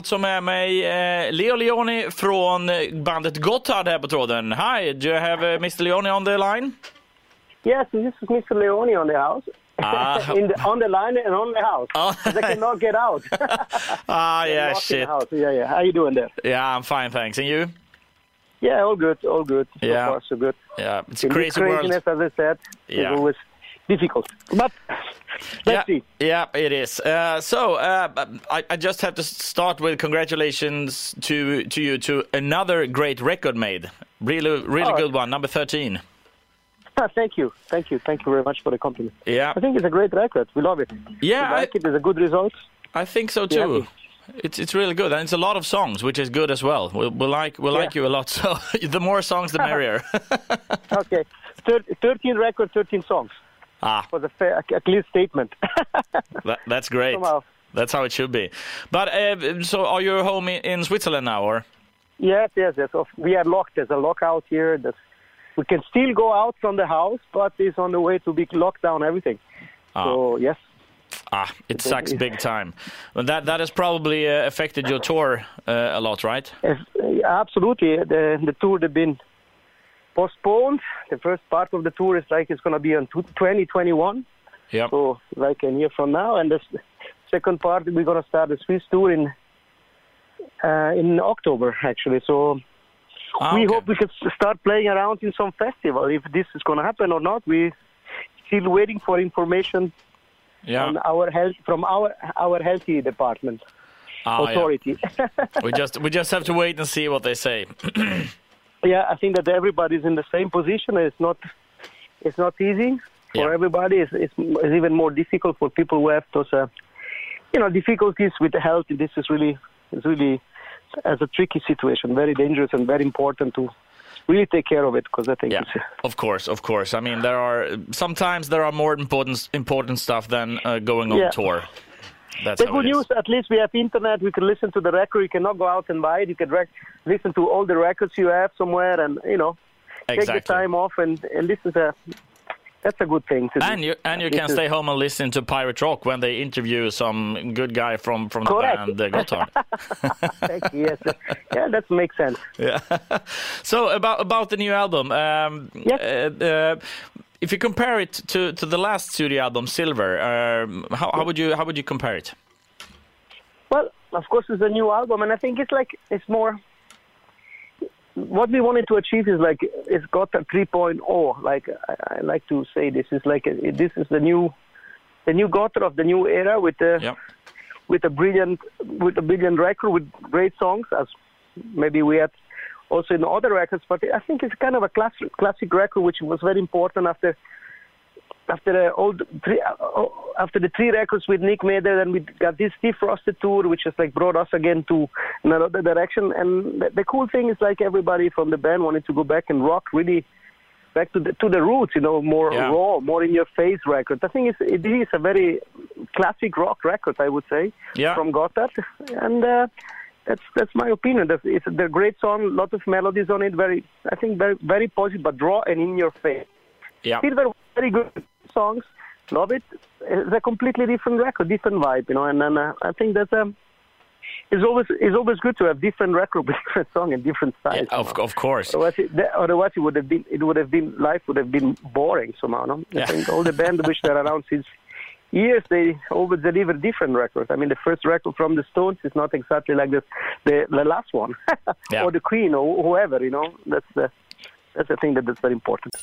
alltså med mig eh, Leo Leoni från eh, bandet Gotthard här på tråden. Hi, do you have uh, Mr Leoni on the line? Yes, this is Mr. Leoni on the house. Ah. In the, on the line and on the house. Oh. They cannot get out. Ah, yeah, shit. Yeah, yeah. How you doing there? Yeah, I'm fine, thanks. And you? Yeah, all good, all good. So Yeah. far, so good. Yeah, it's a In crazy world. craziness, as I said, Yeah. always difficult. But let's yeah, see. yeah, it is. Uh, so uh, I, I just have to start with congratulations to to you to another great record made. Really, really Oh. good one, number thirteen. Ah, thank you, thank you, thank you very much for the compliment. Yeah, I think it's a great record. We love it. yeah, we I, like it. It's a good result. I think so too. It's it's really good, and it's a lot of songs, which is good as well. We we like we like you a lot. So the more songs, the merrier. Okay, Thir- 13 record, 13 songs. Ah, Was a, fair, a clear statement. that, that's great. Somehow. That's how it should be. But uh, so, are you home in, in Switzerland now, or? Yes, yes, yes. We are locked. There's a lockout here. There's, we can still go out from the house, but it's on the way to be locked down everything. So yes, Ah, it sucks big time. Well, that that has probably uh, affected your tour uh, a lot, right? yes, uh, absolutely. The the tour has been postponed. The first part of the tour is like it's going to be on 2021, Yeah. so like a year from now, and the second part we're going to start the Swiss tour in uh, in October actually. So Ah, we okay. hope we can start playing around in some festival. If this is going to happen or not, we still waiting for information Yeah. on our health from our our healthy department Ah, yeah. authority. We just we just have to wait and see what they say. yeah, I think that everybody's in the same position. It's not it's not easy for Yeah. everybody. It's, it's, it's even more difficult for people who have those uh, you know difficulties with the health. This is really is really as a tricky situation, very dangerous and very important to really take care of it because I think Yeah, it's. uh, of course, of course. I mean, there are sometimes there are more important important stuff than uh, going on Yeah. tour. That's The good news, at least we have internet. We can listen to the record. You cannot go out and buy it. You can rec- listen to all the records you have somewhere, and you know, take Exactly. the time off. And and this is a that's a good thing to do. And you and you can stay home and listen to Pirate Rock when they interview some good guy from from the Correct. band uh, Gotthard. Yes, yeah, that makes sense. yeah. so about about the new album, um, Yes. uh, uh, if you compare it to, to the last studio album, Silver, um, how, how would you how would you compare it? Well, of course, it's a new album, and I think it's like it's more. What we wanted to achieve is like it's got a 3.0. Like I, I like to say, this is like a, this is the new, the new Gotthard of the new era with the. Yeah. with a brilliant with a brilliant record with great songs as maybe we had also in other records but I think it's kind of a classic classic record which was very important after after the old three, uh, after the three records with Nic Maeder then we got this Defrosted tour which has like brought us again to another direction and the, the cool thing is like everybody from the band wanted to go back and rock really back to the to the roots, you know, more Yeah. raw, more in your face record. I think it's, it is a very classic rock record, I would say, Yeah. from Gotthard, and uh, that's that's my opinion. That's, it's a great song, lot of melodies on it, very I think very very positive, but raw and in your face. Yeah. Still very, very good songs, love it. It's a completely different record, different vibe, you know, and then uh, I think that's um. It's always it's always good to have different record with different song and different styles. Of, of course. Otherwise, it, otherwise it would have been it would have been life would have been boring somehow. No? Yeah. I think all the band which are around since years they always deliver different records. I mean, the first record from the Stones is not exactly like the the, the last one, Yeah. or the Queen or whoever. You know, that's the that's the thing that that's very important.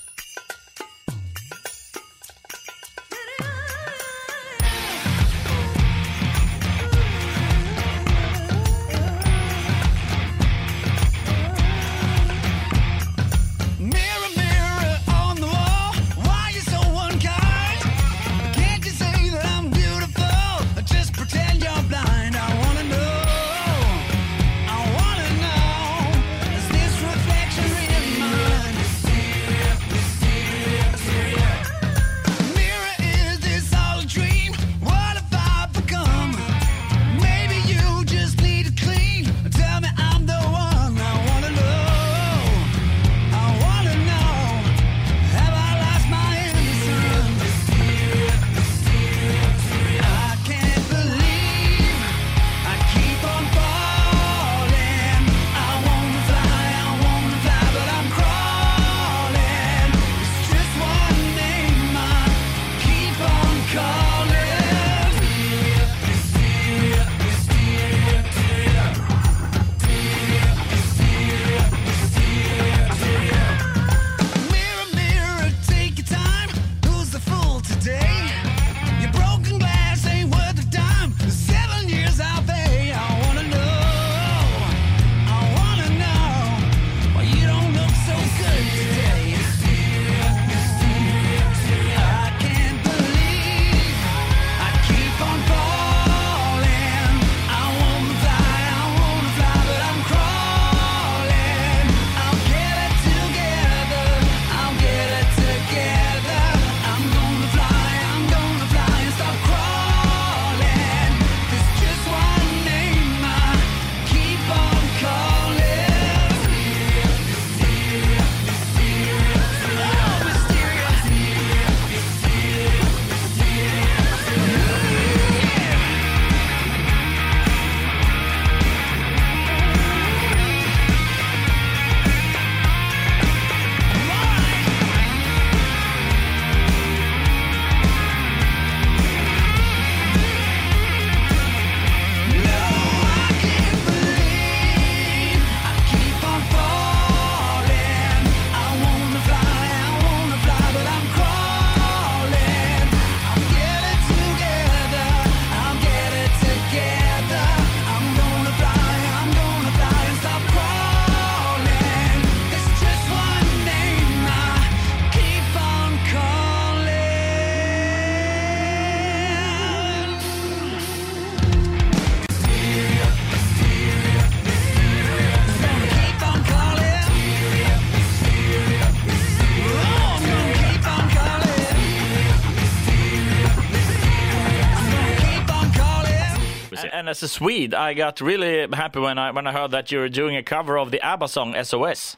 And as a Swede, I got really happy when I when I heard that you were doing a cover of the ABBA song SOS.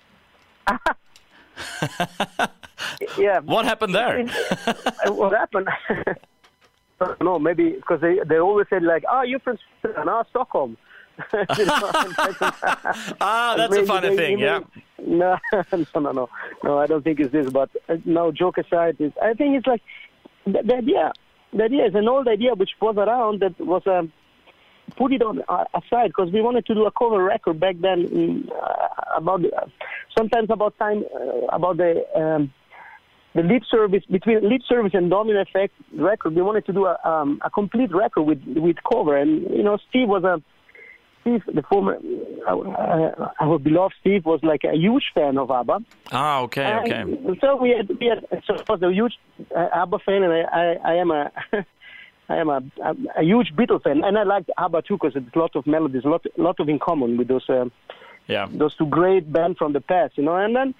Yeah. What happened there? What happened? no, maybe because they, they always said like, "Ah, you're from Sweden, ah, Stockholm." Ah, that's a funny they- thing. Yeah. No, no, no, no, no. I don't think it's this. But uh, no, joke aside, is I think it's like the, the idea. The idea is an old idea which was around that was um, put it on uh, aside because we wanted to do a cover record back then in, uh, about uh, sometimes about time uh, about the. Um, the lip service between lip service and domino effect record we wanted to do a um, a complete record with with cover and you know steve was a steve the former uh, our beloved steve was like a huge fan of abba Ah, okay, okay. so we had, we had so I was a huge uh, abba fan and i i, I am a I am a, a, a huge Beatles fan, and I like ABBA too because it's a lot of melodies, a lot, lot of in common with those um, Yeah. those two great bands from the past, you know. And then,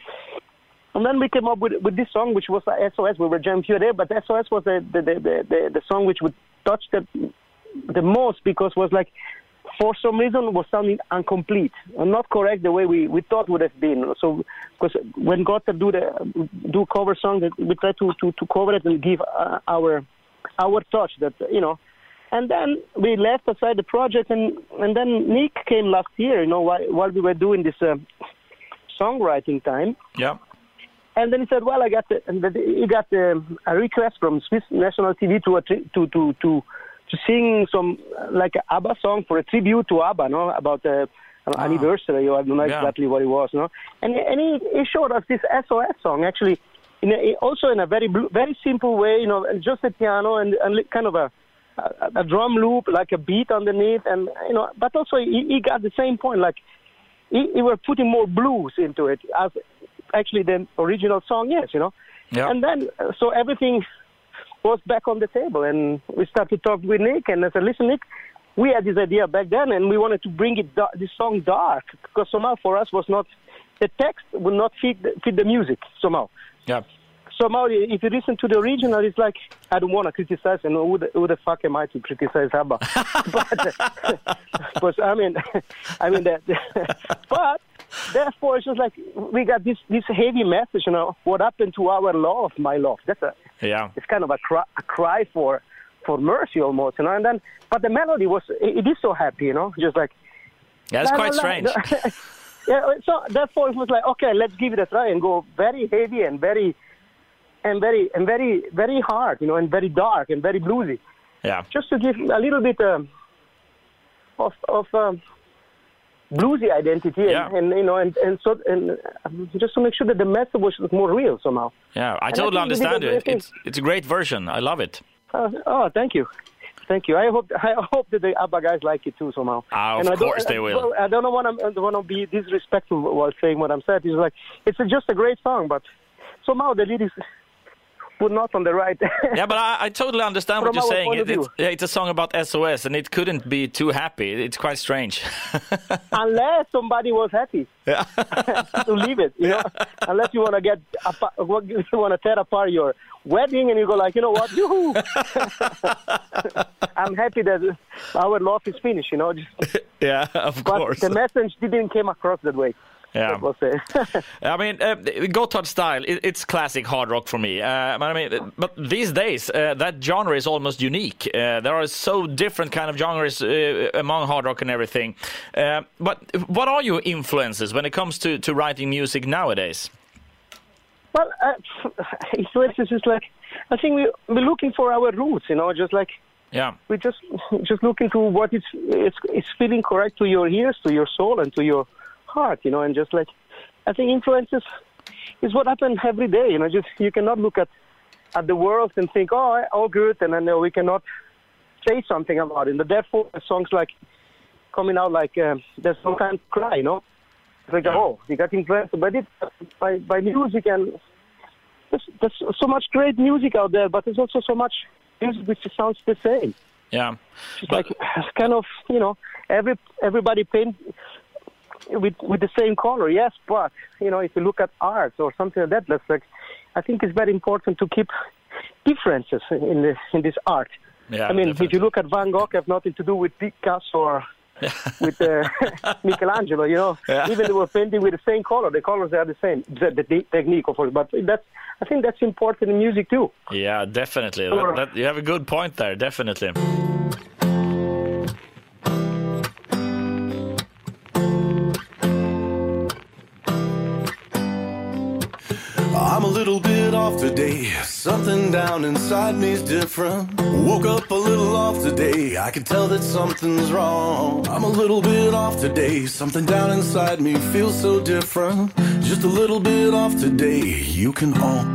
and then we came up with with this song, which was SOS. We were jamming here there, but SOS was the the, the the the song which would touch the the most because was like for some reason was sounding incomplete and not correct the way we, we thought would have been. So because when Gotthard do the do cover songs, we try to to, to cover it and give uh, our our touch that you know. And then we left aside the project, and and then Nic came last year. You know, while while we were doing this uh, songwriting time, Yeah. and then he said, "Well, I got the, and he got um, a request from Swiss national TV to a tri- to to to to sing some uh, like a ABBA song for a tribute to ABBA, no, about the uh, anniversary or I don't know Yeah. exactly what it was, no. And and he, he showed us this SOS song actually, in a, also in a very very simple way, you know, just a piano and, and kind of a, a a drum loop like a beat underneath, and you know, but also he, he got the same point like he, he were putting more blues into it as actually the original song is, you know. Yeah. And then uh, so everything was back on the table, and we started to talk with Nic, and I said, "Listen, Nic, we had this idea back then, and we wanted to bring it this song dark because somehow for us was not the text will not fit the, fit the music somehow." Yeah. somehow if you listen to the original, it's like I don't want to criticize, and who the, who the fuck am I to criticize ABBA? but, but I mean, I mean that. but therefore, it's just like we got this this heavy message. You know, what happened to our love, my love? That's a Yeah. it's kind of a cry, a cry for for mercy almost, you know. And then, but the melody was it, it is so happy, you know, just like Yeah, it's La, quite la, la. yeah, so therefore it was like, okay, let's give it a try and go very heavy and very and very and very very hard, you know, and very dark and very bluesy, Yeah. just to give a little bit um, of of um, bluesy identity, and, Yeah. and you know, and and so and um, just to make sure that the message was more real somehow. Yeah. I I totally we understand it. It's it's a great version. I love it. Uh, oh, thank you. Thank you. I hope I hope that the ABBA guys like it too somehow. Ah, of And I don't- course they will. well, I don't want to I don't want to be disrespectful while saying what I'm saying. It's like it's just a great song, but somehow the lyrics were not on the right. Yeah, but I, I totally understand what you're saying. It, it's, yeah, it's a song about SOS, and it couldn't be too happy. It's quite strange. Unless somebody was happy yeah. to leave it, you know. Unless you want to get you want to tear apart your wedding and you go like, you know what, yoo I'm happy that our love is finished, you know. Just, yeah, of but course. the message didn't came across that way. Yeah. That was it. I mean, uh, Gotthard style, it, it's classic hard rock for me. Uh, but I mean, but these days, uh, that genre is almost unique. Uh, there are so different kind of genres uh, among hard rock and everything. Uh, but what are your influences when it comes to, to writing music nowadays? Well, uh, influences is like I think we we're looking for our roots, you know, just like Yeah, we just just looking to what is it's it's feeling correct to your ears, to your soul, and to your heart, you know, and just like I think influences is what happens every day, you know. Just you cannot look at at the world and think, oh, all good, and then uh, we cannot say something about it. And therefore, songs like coming out like um, there's no time to cry, you know. It's like, oh, we got influenced by it, by by music, and there's, there's so much great music out there, but there's also so much music which sounds the same. yeah. It's like it's kind of you know every everybody paint with with the same color, yes, but you know if you look at art or something like that, that's like I think it's very important to keep differences in the in this art. Yeah, I mean, if you look at Van Gogh, have nothing to do with Picasso or with uh, Michelangelo. You know, Yeah. even they were painting with the same color. The colors are the same. The, the, the technique, of course, but that's I think that's important in music too. Yeah, definitely. That, that, you have a good point there, definitely. Off today. Something down inside me's different. Woke up a little off today. I can tell that something's wrong. I'm a little bit off today. Something down inside me feels so different. Just a little bit off today. You can all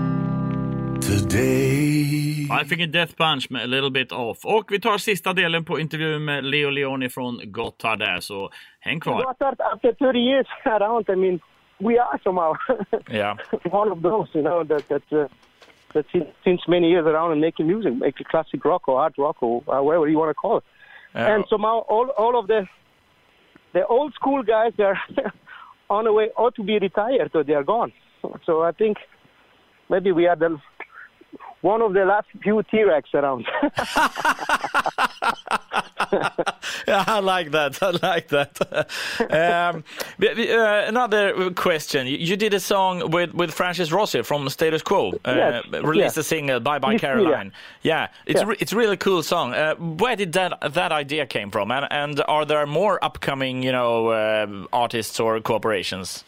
today. Five Finger Death Punch med A little bit off. Och vi tar sista delen på intervjun med Leo Leoni från Gotthard där, så häng kvar. But after 30 years around, I mean, we are somehow Yeah. one of those, you know, that that uh, that since, since many years around and making music, making classic rock or hard rock or whatever you want to call it. Uh, and somehow all all of the the old school guys they're on the way or to be retired or they are gone. So I think maybe we are the one of the last few T-Rex around. yeah, I like that. I like that. um, uh, another question. You, you did a song with, with Francis Rossi from Status Quo. Uh, Yes, released yeah. a single, Bye Bye Caroline. Yeah, it's Yeah. Re- it's a really cool song. Uh, where did that that idea came from? And and are there more upcoming, you know, uh, artists or corporations?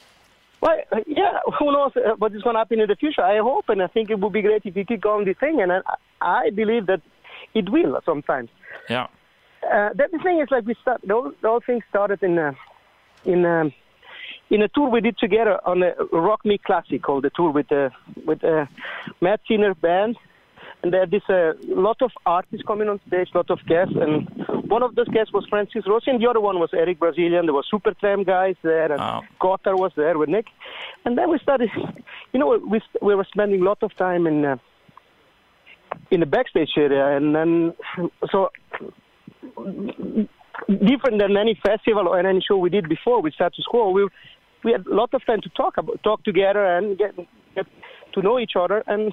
Well, uh, yeah, who knows uh, what is going to happen in the future? I hope, and I think it would be great if we keep on this thing, and I, I believe that it will sometimes. Yeah. Uh, that the thing is, like we start, the whole, the whole thing started in uh, in um, in a tour we did together on a Rock Meets Classic, called the tour with with uh, Mat Sinner band, and there is a lot of artists coming on stage, lot of guests, and one of those guests was Francis Rossi, and the other one was Eric Bazilian. There was Supertramp guys there, and Oh. Gotthard was there with Nic, and then we started. You know, we we were spending a lot of time in. Uh, in the backstage area, and then so different than any festival or any show we did before with Status Quo. We we had a lot of time to talk about, talk together, and get get to know each other. And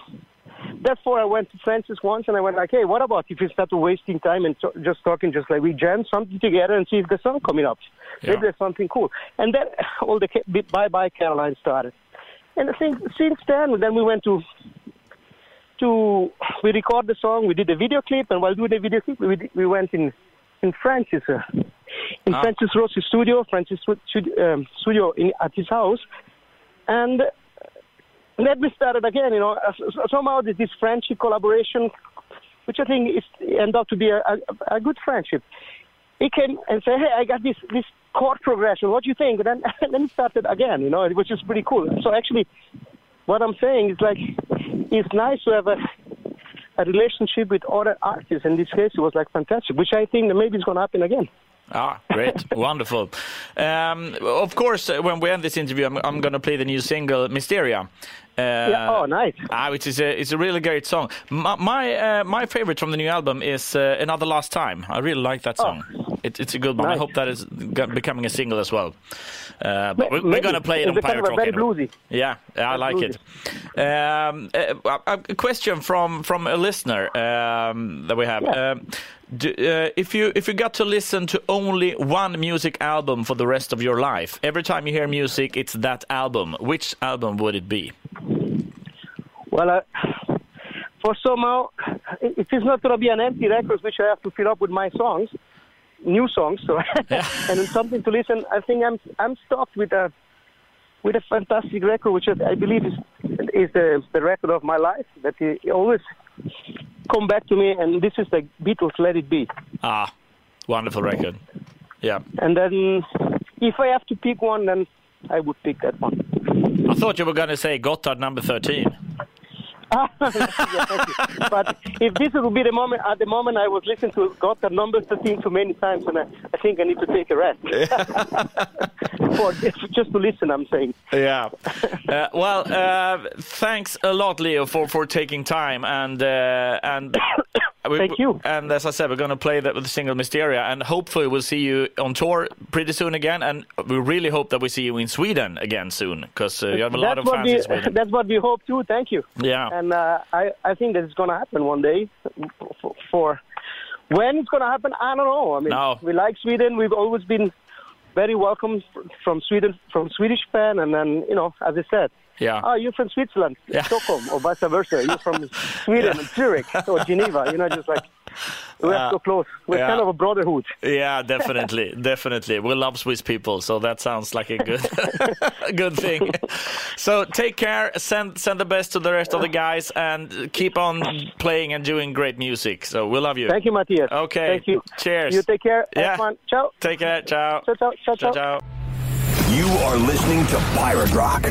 therefore, I went to Francis once, and I went like, "Hey, what about if we start wasting time and so, just talking, just like we jam something together and see if the song coming up? Yeah. Maybe there's something cool." And then all the Bye Bye Caroline started. And I think since then, then we went to to we record the song. We did a video clip, and while doing the video clip, we we went in in Francis uh, in Ah. Francis Rossi's studio, Francis um, studio in, at his house, and let me start it again. You know, uh, somehow this friendship collaboration, which I think is end up to be a, a, a good friendship. He came and said, "Hey, I got this this chord progression. What do you think?" And then then it started again. You know, it which is pretty cool. So actually, what I'm saying is like it's nice to have a a relationship with other artists. In this case, it was like fantastic, which I think that maybe is going to happen again. Ah, great, wonderful. Um, of course, uh, when we end this interview, I'm, I'm going to play the new single "Missteria." Uh, yeah. Oh, nice. Ah, which is a it's a really great song. My my, uh, my favorite from the new album is uh, "Another Last Time." I really like that song. It, it's a good one. I Oh. Hope that is becoming a single as well. Uh, but we, we're going to play it on It's a kind Pirate Rock. very anyway. bluesy. Yeah, I like it. Um, uh, a a question from from a listener um, that we have. Yeah. Um, do, uh, if you if you got to listen to only one music album for the rest of your life, every time you hear music, it's that album. Which album would it be? Well, uh, for somehow, it is not going to be an empty record which I have to fill up with my songs, new songs. So, and something to listen. I think I'm I'm stuck with a with a fantastic record, which I believe is is the the record of my life. That he always come back to me, and this is the Beatles' "Let It Be." Ah, wonderful record. Yeah, And then, if I have to pick one, then I would pick that one. I thought you were going to say Gotthard number thirteen. but if this would be the moment, at the moment I was listening to Gotthard number 13 too many times, and I, I think I need to take a rest. For just to listen, I'm saying. Yeah. Uh, well, uh, thanks a lot, Leo, for, for taking time and uh, and. we- Thank you. And as I said, we're going to play the, the single Missteria, and hopefully we'll see you on tour pretty soon again. And we really hope that we see you in Sweden again soon, because uh, you have a lot that's of what fans we, in Sweden. That's what we hope too. Thank you. Yeah. And uh, I, I think that it's going to happen one day for, for When it's going to happen, I don't know. I mean, No. we like Sweden. We've always been very welcome from Sweden, from Swedish fan, and then you know, as I said, Yeah. oh, you're from Switzerland, Yeah. Stockholm, or vice versa. You're from Sweden, Zurich, or Geneva. You know, just like we're Yeah. so close. We're Yeah. kind of a brotherhood. Yeah, definitely, definitely. We love Swiss people, so that sounds like a good, good thing. So take care. Send send the best to the rest of the guys, and keep on playing and doing great music. So we love you. Thank you, Matthias. Okay. Thank you. Cheers. You take care. Have Yeah. fun. Ciao. Take care. Ciao. Ciao, ciao, ciao, Ciao. ciao. ciao. You are listening to Pirate Rock.